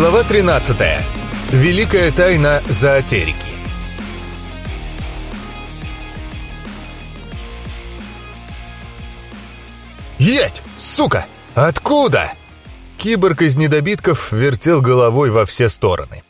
Глава 13. Великая тайна зоотерики. Еть, сука! Откуда? Киборг из недобитков вертел головой во все стороны.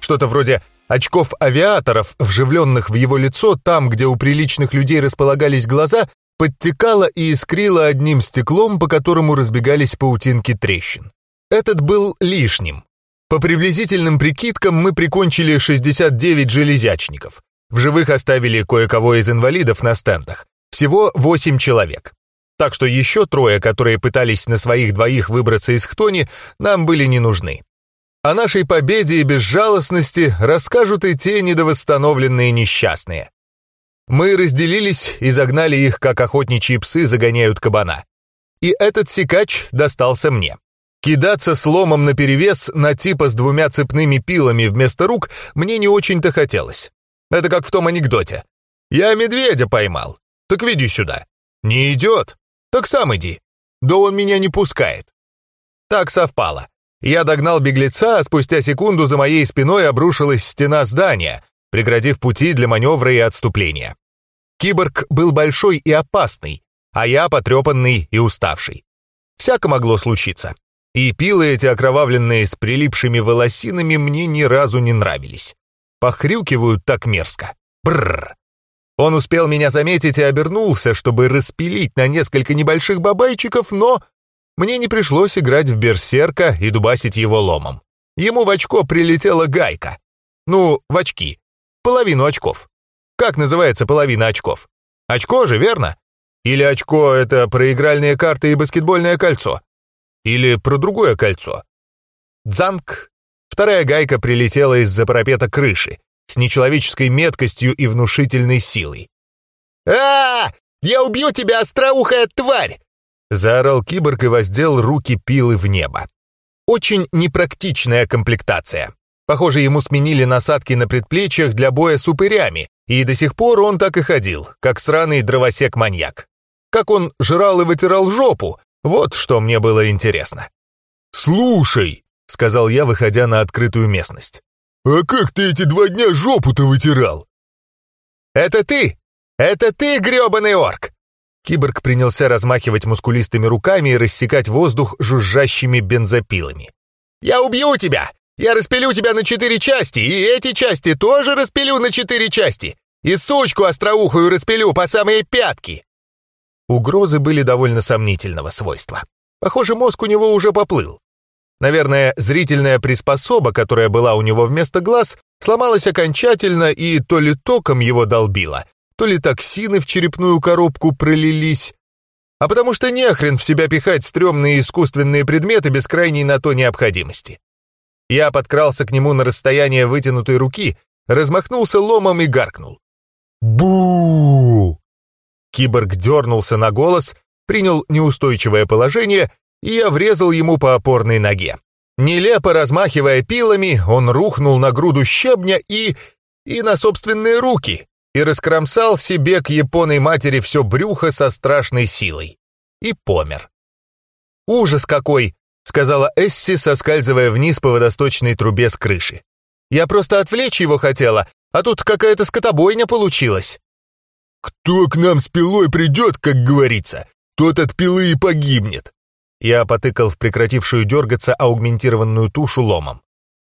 Что-то вроде очков авиаторов, вживленных в его лицо там, где у приличных людей располагались глаза, подтекало и искрило одним стеклом, по которому разбегались паутинки трещин. Этот был лишним. По приблизительным прикидкам мы прикончили 69 железячников. В живых оставили кое-кого из инвалидов на стендах. Всего 8 человек. Так что еще трое, которые пытались на своих двоих выбраться из Хтони, нам были не нужны. О нашей победе и безжалостности расскажут и те недовосстановленные несчастные. Мы разделились и загнали их, как охотничьи псы загоняют кабана. И этот секач достался мне. Кидаться сломом наперевес на типа с двумя цепными пилами вместо рук мне не очень-то хотелось. Это как в том анекдоте. «Я медведя поймал. Так веди сюда». «Не идет. Так сам иди. Да он меня не пускает». Так совпало. Я догнал беглеца, а спустя секунду за моей спиной обрушилась стена здания, преградив пути для маневра и отступления. Киборг был большой и опасный, а я потрепанный и уставший. Всяко могло случиться. И пилы эти окровавленные с прилипшими волосинами мне ни разу не нравились. Похрюкивают так мерзко. Бррр. Он успел меня заметить и обернулся, чтобы распилить на несколько небольших бабайчиков, но мне не пришлось играть в берсерка и дубасить его ломом. Ему в очко прилетела гайка. Ну, в очки. Половину очков. Как называется половина очков? Очко же, верно? Или очко — это про игральные карты и баскетбольное кольцо? Или про другое кольцо. Дзанг. Вторая гайка прилетела из-за парапета крыши с нечеловеческой меткостью и внушительной силой. а, Я убью тебя, остроухая тварь!» Заорал киборг и воздел руки пилы в небо. Очень непрактичная комплектация. Похоже, ему сменили насадки на предплечьях для боя с упырями, и до сих пор он так и ходил, как сраный дровосек-маньяк. Как он жрал и вытирал жопу, вот что мне было интересно. «Слушай», — сказал я, выходя на открытую местность, «а как ты эти два дня жопу-то вытирал?» «Это ты! Это ты, грёбаный орк!» Киборг принялся размахивать мускулистыми руками и рассекать воздух жужжащими бензопилами. «Я убью тебя! Я распилю тебя на четыре части, и эти части тоже распилю на четыре части! И сучку остроухую распилю по самые пятки!» Угрозы были довольно сомнительного свойства. Похоже, мозг у него уже поплыл. Наверное, зрительная приспособа, которая была у него вместо глаз, сломалась окончательно и то ли током его долбило, то ли токсины в черепную коробку пролились. А потому что нехрен в себя пихать стрёмные искусственные предметы без крайней на то необходимости. Я подкрался к нему на расстояние вытянутой руки, размахнулся ломом и гаркнул. бу Киборг дернулся на голос, принял неустойчивое положение, и я врезал ему по опорной ноге. Нелепо размахивая пилами, он рухнул на груду щебня и... и на собственные руки, и раскромсал себе к японой матери все брюхо со страшной силой. И помер. «Ужас какой!» — сказала Эсси, соскальзывая вниз по водосточной трубе с крыши. «Я просто отвлечь его хотела, а тут какая-то скотобойня получилась». «Кто к нам с пилой придет, как говорится, тот от пилы и погибнет!» Я потыкал в прекратившую дергаться аугментированную тушу ломом.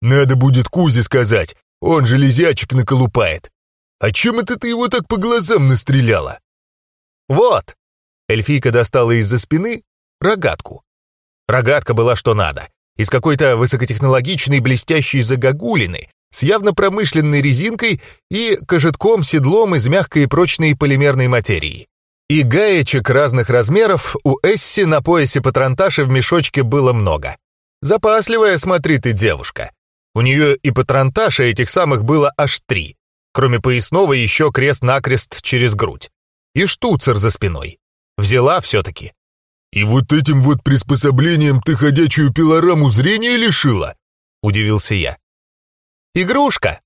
«Надо будет Кузе сказать, он железячек наколупает. А чем это ты его так по глазам настреляла?» «Вот!» Эльфийка достала из-за спины рогатку. Рогатка была что надо, из какой-то высокотехнологичной блестящей загогулины, с явно промышленной резинкой и кожетком-седлом из мягкой и прочной полимерной материи. И гаечек разных размеров у Эсси на поясе патронташа в мешочке было много. Запасливая, смотри ты, девушка. У нее и патронташа этих самых было аж три. Кроме поясного еще крест-накрест через грудь. И штуцер за спиной. Взяла все-таки. «И вот этим вот приспособлением ты ходячую пилораму зрения лишила?» — удивился я. «Игрушка!»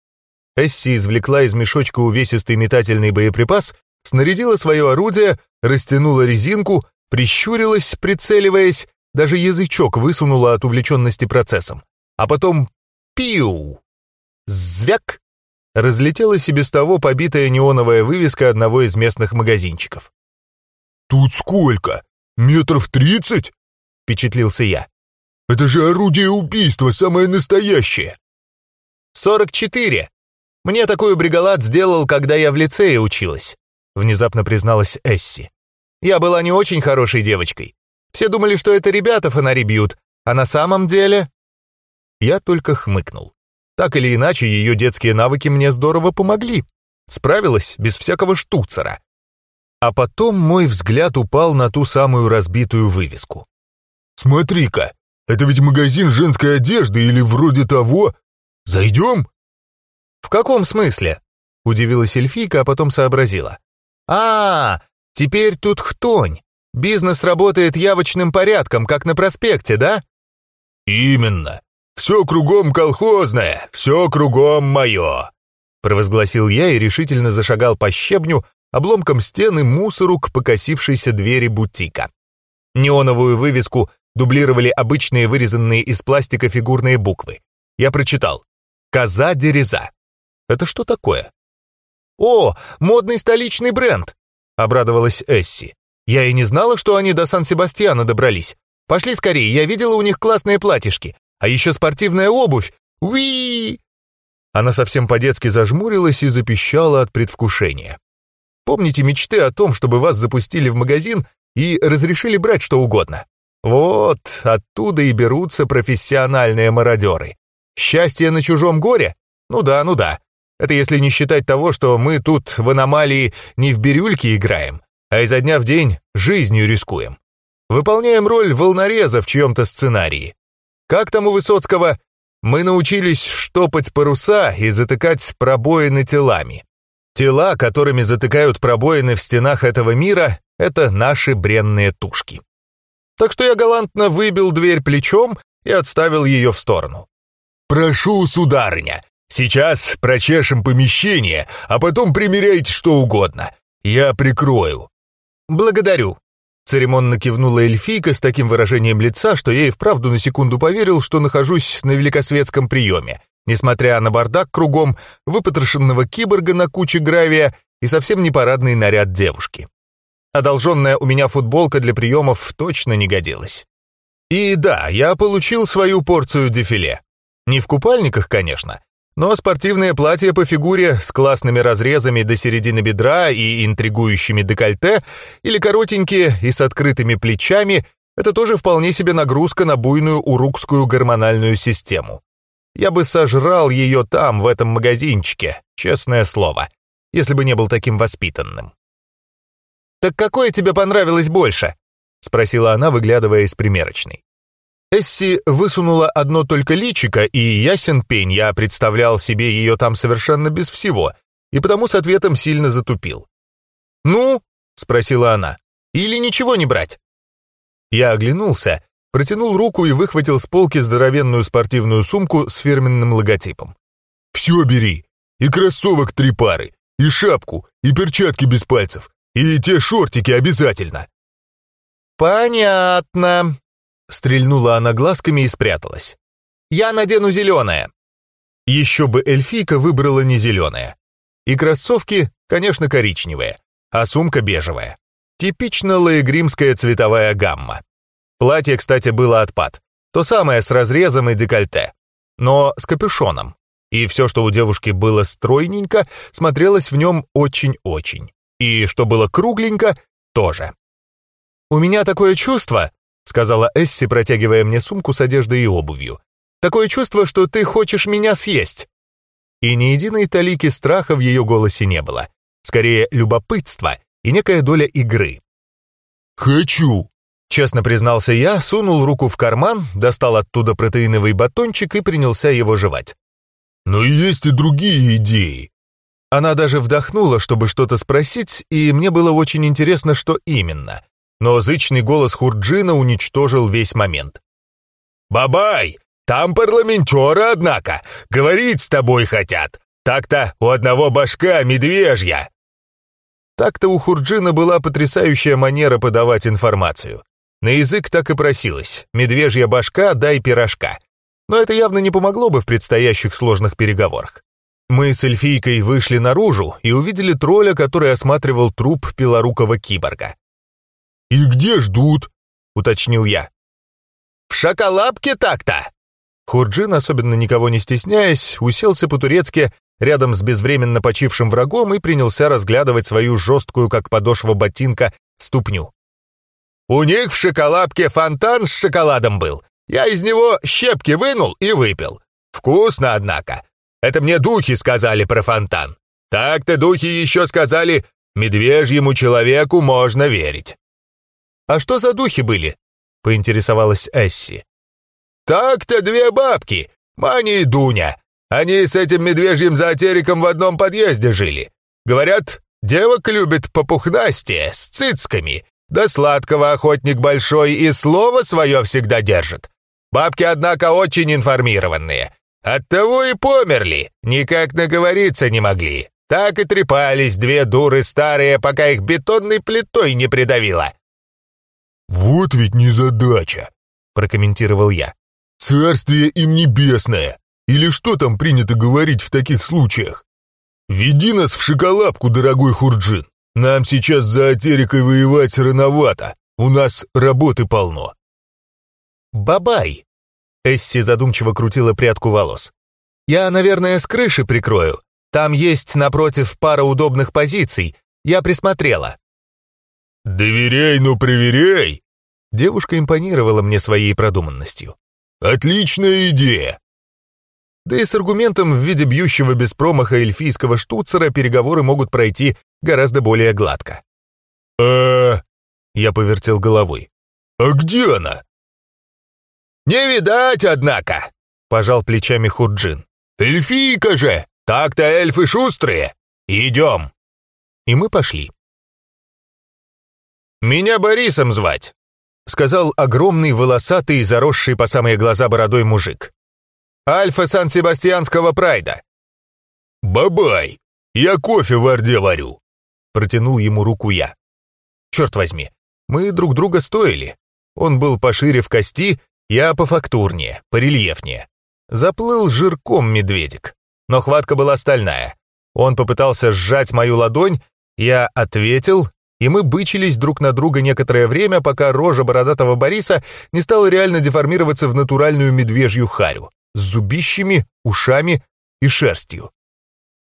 Эсси извлекла из мешочка увесистый метательный боеприпас, снарядила свое орудие, растянула резинку, прищурилась, прицеливаясь, даже язычок высунула от увлеченности процессом. а потом пиу. Звяк. Разлетелась и без того побитая неоновая вывеска одного из местных магазинчиков. «Тут сколько? Метров тридцать?» — впечатлился я. «Это же орудие убийства, самое настоящее!» «Сорок четыре! Мне такую бригалат сделал, когда я в лицее училась», — внезапно призналась Эсси. «Я была не очень хорошей девочкой. Все думали, что это ребята фонари бьют, а на самом деле...» Я только хмыкнул. Так или иначе, ее детские навыки мне здорово помогли. Справилась без всякого штуцера. А потом мой взгляд упал на ту самую разбитую вывеску. «Смотри-ка, это ведь магазин женской одежды или вроде того. Зайдем?» «В каком смысле?» — удивилась эльфийка, а потом сообразила. «А, теперь тут хтонь. Бизнес работает явочным порядком, как на проспекте, да?» «Именно. Все кругом колхозное, все кругом мое», — провозгласил я и решительно зашагал по щебню, обломкам стены мусору к покосившейся двери бутика. Неоновую вывеску дублировали обычные вырезанные из пластика фигурные буквы. Я прочитал «Коза Дереза». Это что такое? «О, модный столичный бренд!» — обрадовалась Эсси. «Я и не знала, что они до Сан-Себастьяна добрались. Пошли скорее, я видела у них классные платьишки. А еще спортивная обувь. Уи!» Она совсем по-детски зажмурилась и запищала от предвкушения. Помните мечты о том, чтобы вас запустили в магазин и разрешили брать что угодно? Вот, оттуда и берутся профессиональные мародеры. Счастье на чужом горе? Ну да, ну да. Это если не считать того, что мы тут в аномалии не в бирюльке играем, а изо дня в день жизнью рискуем. Выполняем роль волнореза в чьем-то сценарии. Как там у Высоцкого? Мы научились штопать паруса и затыкать пробоины телами. Тела, которыми затыкают пробоины в стенах этого мира, это наши бренные тушки. Так что я галантно выбил дверь плечом и отставил ее в сторону. «Прошу, сударыня, сейчас прочешем помещение, а потом примеряйте что угодно. Я прикрою». «Благодарю», Церемонно кивнула эльфийка с таким выражением лица, что я и вправду на секунду поверил, что нахожусь на великосветском приеме, несмотря на бардак кругом, выпотрошенного киборга на куче гравия и совсем не парадный наряд девушки. Одолженная у меня футболка для приемов точно не годилась. И да, я получил свою порцию дефиле. Не в купальниках, конечно, но спортивное платье по фигуре с классными разрезами до середины бедра и интригующими декольте, или коротенькие и с открытыми плечами — это тоже вполне себе нагрузка на буйную урукскую гормональную систему. Я бы сожрал ее там, в этом магазинчике, честное слово, если бы не был таким воспитанным. «Так какое тебе понравилось больше?» — спросила она, выглядывая из примерочной. Эсси высунула одно только личико, и ясен пень, я представлял себе ее там совершенно без всего, и потому с ответом сильно затупил. «Ну?» — спросила она. «Или ничего не брать?» Я оглянулся, протянул руку и выхватил с полки здоровенную спортивную сумку с фирменным логотипом. «Все бери! И кроссовок три пары, и шапку, и перчатки без пальцев, и те шортики обязательно!» «Понятно», Стрельнула она глазками и спряталась. «Я надену зеленое!» Еще бы эльфийка выбрала не зеленое. И кроссовки, конечно, коричневые, а сумка бежевая. Типично лаегримская цветовая гамма. Платье, кстати, было отпад. То самое с разрезом и декольте. Но с капюшоном. И все, что у девушки было стройненько, смотрелось в нем очень-очень. И что было кругленько, тоже. «У меня такое чувство», сказала Эсси, протягивая мне сумку с одеждой и обувью. «Такое чувство, что ты хочешь меня съесть». И ни единой талики страха в ее голосе не было. Скорее, любопытство и некая доля игры. «Хочу!» Честно признался я, сунул руку в карман, достал оттуда протеиновый батончик и принялся его жевать. «Но есть и другие идеи». Она даже вдохнула, чтобы что-то спросить, и мне было очень интересно, что именно но зычный голос Хурджина уничтожил весь момент. «Бабай, там парламентеры, однако, говорить с тобой хотят. Так-то у одного башка медвежья». Так-то у Хурджина была потрясающая манера подавать информацию. На язык так и просилось «медвежья башка, дай пирожка». но это явно не помогло бы в предстоящих сложных переговорах. Мы с эльфийкой вышли наружу и увидели тролля, который осматривал труп пилорукого киборга. «И где ждут?» — уточнил я. «В шоколапке так-то!» Хурджин, особенно никого не стесняясь, уселся по-турецки рядом с безвременно почившим врагом и принялся разглядывать свою жесткую, как подошва ботинка, ступню. «У них в шоколадке фонтан с шоколадом был. Я из него щепки вынул и выпил. Вкусно, однако. Это мне духи сказали про фонтан. Так-то духи еще сказали, медвежьему человеку можно верить». «А что за духи были?» — поинтересовалась Эсси. «Так-то две бабки, Маня и Дуня. Они с этим медвежьим зоотериком в одном подъезде жили. Говорят, девок любит попухнастие, с цицками. Да сладкого охотник большой и слово свое всегда держит. Бабки, однако, очень информированные. Оттого и померли, никак наговориться не могли. Так и трепались две дуры старые, пока их бетонной плитой не придавило. «Вот ведь незадача», — прокомментировал я. «Царствие им небесное! Или что там принято говорить в таких случаях? Веди нас в шоколадку, дорогой Хурджин. Нам сейчас за Атерикой воевать рановато. У нас работы полно». «Бабай!» Эсси задумчиво крутила прядку волос. «Я, наверное, с крыши прикрою. Там есть напротив пара удобных позиций. Я присмотрела». «Доверяй, но проверяй!» Девушка импонировала мне своей продуманностью. «Отличная идея!» Да и с аргументом в виде бьющего без промаха эльфийского штуцера переговоры могут пройти гораздо более гладко. «А...» — я повертел головой. «А где она?» «Не видать, однако!» — пожал плечами Хурджин. «Эльфийка же! Так-то эльфы шустрые! Идем!» И мы пошли. «Меня Борисом звать», — сказал огромный, волосатый, заросший по самые глаза бородой мужик. «Альфа Сан-Себастьянского прайда». «Бабай, я кофе в Орде варю», — протянул ему руку я. «Черт возьми, мы друг друга стоили. Он был пошире в кости, я пофактурнее, порельефнее. Заплыл жирком медведик, но хватка была стальная. Он попытался сжать мою ладонь, я ответил, и мы бычились друг на друга некоторое время, пока рожа бородатого Бориса не стала реально деформироваться в натуральную медвежью харю с зубищами, ушами и шерстью.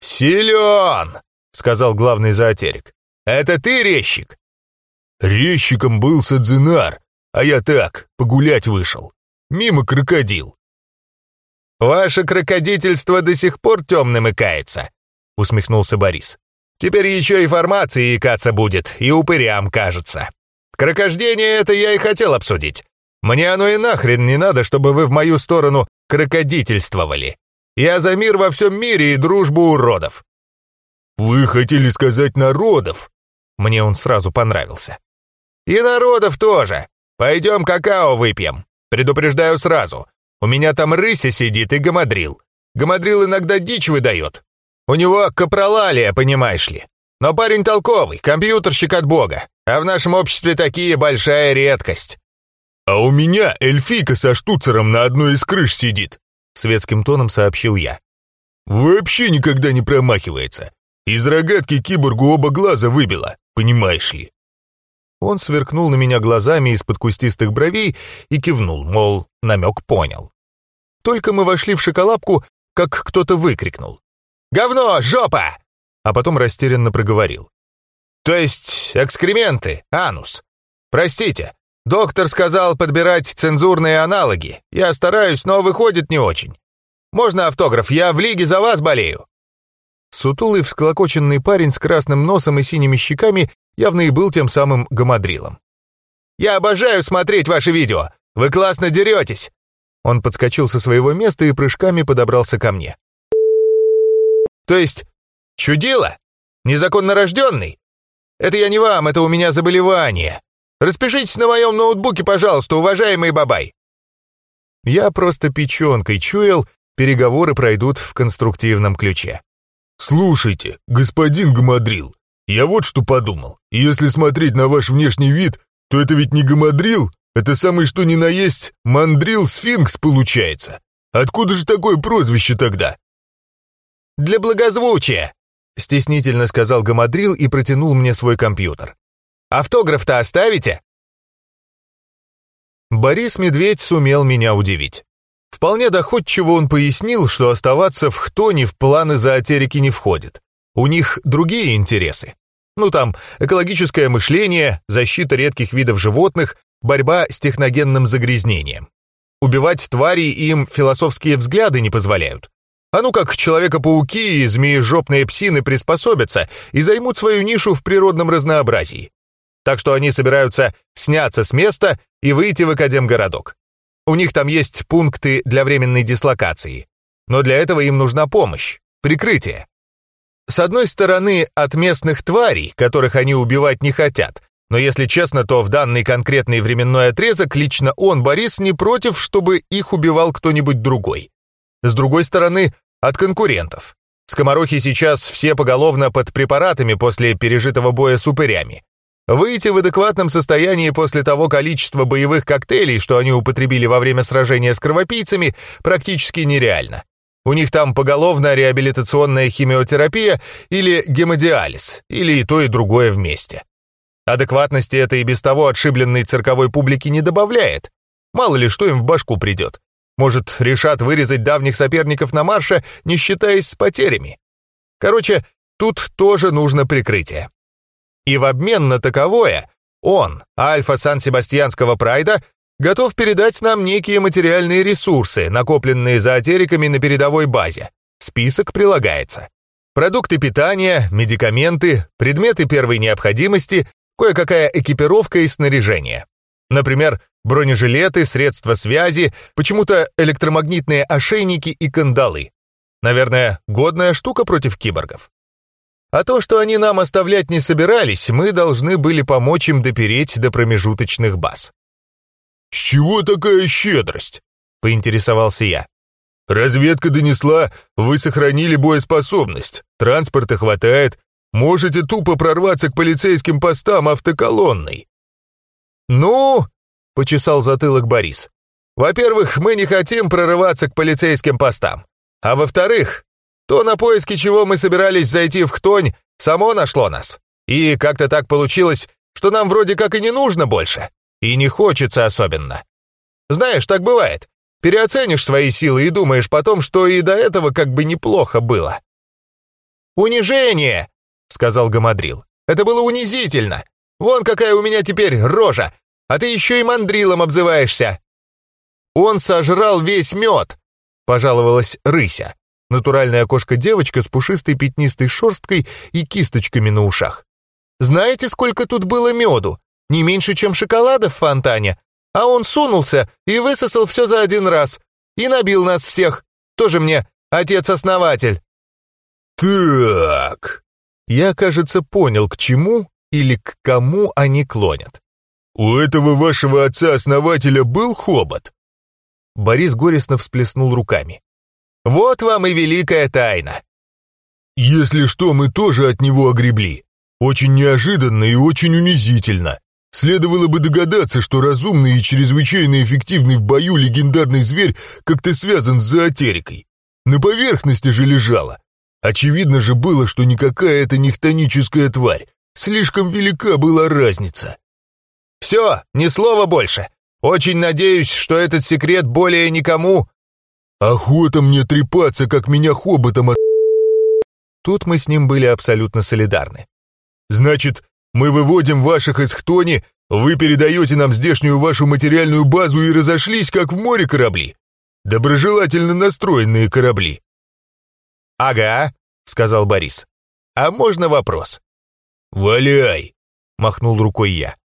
«Силен!» — сказал главный зоотерик. «Это ты резчик?» «Резчиком был Садзинар, а я так, погулять вышел. Мимо крокодил». «Ваше крокодительство до сих пор темным икается», — усмехнулся Борис. Теперь еще и формации икаться будет, и упырям кажется. Крокождение это я и хотел обсудить. Мне оно и нахрен не надо, чтобы вы в мою сторону крокодительствовали. Я за мир во всем мире и дружбу уродов». «Вы хотели сказать народов?» Мне он сразу понравился. «И народов тоже. Пойдем какао выпьем. Предупреждаю сразу. У меня там рыся сидит и гамадрил. Гамадрил иногда дичь выдает. У него капролалия, понимаешь ли. Но парень толковый, компьютерщик от бога, а в нашем обществе такие большая редкость». «А у меня эльфийка со штуцером на одной из крыш сидит», — светским тоном сообщил я. «Вообще никогда не промахивается. Из рогатки киборгу оба глаза выбила, понимаешь ли». Он сверкнул на меня глазами из-под кустистых бровей и кивнул, мол, намек понял. Только мы вошли в шоколадку, как кто-то выкрикнул. Говно, жопа!» А потом растерянно проговорил. «То есть экскременты, анус. Простите, доктор сказал подбирать цензурные аналоги. Я стараюсь, но выходит не очень. Можно автограф? Я в лиге за вас болею». Сутулый всклокоченный парень с красным носом и синими щеками явно и был тем самым гамадрилом. «Я обожаю смотреть ваши видео! Вы классно деретесь!» Он подскочил со своего места и прыжками подобрался ко мне. То есть, чудило? Незаконно рожденный? Это я не вам, это у меня заболевание. Распишитесь на моем ноутбуке, пожалуйста, уважаемый бабай. Я просто печенкой чуял, переговоры пройдут в конструктивном ключе. «Слушайте, господин Гамадрил, я вот что подумал. Если смотреть на ваш внешний вид, то это ведь не Гамадрил, это самый что ни на есть мандрил-сфинкс получается. Откуда же такое прозвище тогда?» «Для благозвучия», — стеснительно сказал Гамадрил и протянул мне свой компьютер. «Автограф-то оставите?» Борис Медведь сумел меня удивить. Вполне доходчиво он пояснил, что оставаться в Хтоне в планы зоотерики не входит. У них другие интересы. Ну там, экологическое мышление, защита редких видов животных, борьба с техногенным загрязнением. Убивать тварей им философские взгляды не позволяют. А ну как Человека-пауки и змеежопные псины приспособятся и займут свою нишу в природном разнообразии. Так что они собираются сняться с места и выйти в Академгородок. У них там есть пункты для временной дислокации. Но для этого им нужна помощь, прикрытие. С одной стороны, от местных тварей, которых они убивать не хотят. Но если честно, то в данный конкретный временной отрезок лично он, Борис, не против, чтобы их убивал кто-нибудь другой. С другой стороны, от конкурентов. Скоморохи сейчас все поголовно под препаратами после пережитого боя с упырями. Выйти в адекватном состоянии после того количества боевых коктейлей, что они употребили во время сражения с кровопийцами, практически нереально. У них там поголовная реабилитационная химиотерапия или гемодиализ, или и то, и другое вместе. Адекватности это и без того отшибленной цирковой публики не добавляет. Мало ли что им в башку придет. Может, решат вырезать давних соперников на марше, не считаясь с потерями. Короче, тут тоже нужно прикрытие. И в обмен на таковое он, альфа Сан-Себастьянского прайда, готов передать нам некие материальные ресурсы, накопленные зоотериками на передовой базе. Список прилагается. Продукты питания, медикаменты, предметы первой необходимости, кое-какая экипировка и снаряжение. Например, бронежилеты, средства связи, почему-то электромагнитные ошейники и кандалы. Наверное, годная штука против киборгов. А то, что они нам оставлять не собирались, мы должны были помочь им допереть до промежуточных баз. «С чего такая щедрость?» — поинтересовался я. «Разведка донесла, вы сохранили боеспособность, транспорта хватает, можете тупо прорваться к полицейским постам автоколонной». «Ну?» — почесал затылок Борис. «Во-первых, мы не хотим прорываться к полицейским постам. А во-вторых, то на поиски чего мы собирались зайти в Хтонь, само нашло нас. И как-то так получилось, что нам вроде как и не нужно больше. И не хочется особенно. Знаешь, так бывает. Переоценишь свои силы и думаешь потом, что и до этого как бы неплохо было. «Унижение!» — сказал Гамадрил. «Это было унизительно. Вон какая у меня теперь рожа, а ты еще и мандрилом обзываешься». «Он сожрал весь мед», — пожаловалась Рыся натуральная кошка-девочка с пушистой пятнистой шерсткой и кисточками на ушах. «Знаете, сколько тут было меду? Не меньше, чем шоколада в фонтане. А он сунулся и высосал все за один раз. И набил нас всех. Тоже мне отец-основатель». «Так...» Я, кажется, понял, к чему или к кому они клонят. «У этого вашего отца-основателя был хобот?» Борис горестно всплеснул руками. Вот вам и великая тайна. Если что, мы тоже от него огребли. Очень неожиданно и очень унизительно. Следовало бы догадаться, что разумный и чрезвычайно эффективный в бою легендарный зверь как-то связан с зоотерикой. На поверхности же лежала. Очевидно же было, что никакая это не хтоническая тварь. Слишком велика была разница. «Все, ни слова больше. Очень надеюсь, что этот секрет более никому Охота мне трепаться, как меня хоботом от... Тут мы с ним были абсолютно солидарны. Значит, мы выводим ваших из Хтони, вы передаете нам здешнюю вашу материальную базу и разошлись, как в море корабли. Доброжелательно настроенные корабли. «Ага», — сказал Борис. «А можно вопрос?» «Валяй», — махнул рукой я.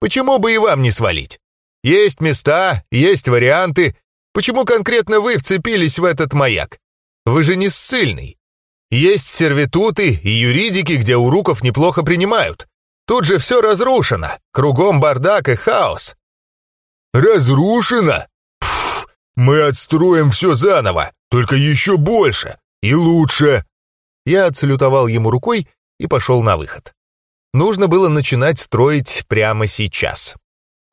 «Почему бы и вам не свалить? Есть места, есть варианты, Почему конкретно вы вцепились в этот маяк? Вы же не ссыльный. Есть сервитуты и юридики, где уруков неплохо принимают. Тут же все разрушено, кругом бардак и хаос». «Разрушено? Пф, мы отстроим все заново, только еще больше и лучше». Я отсалютовал ему рукой и пошел на выход. Нужно было начинать строить прямо сейчас.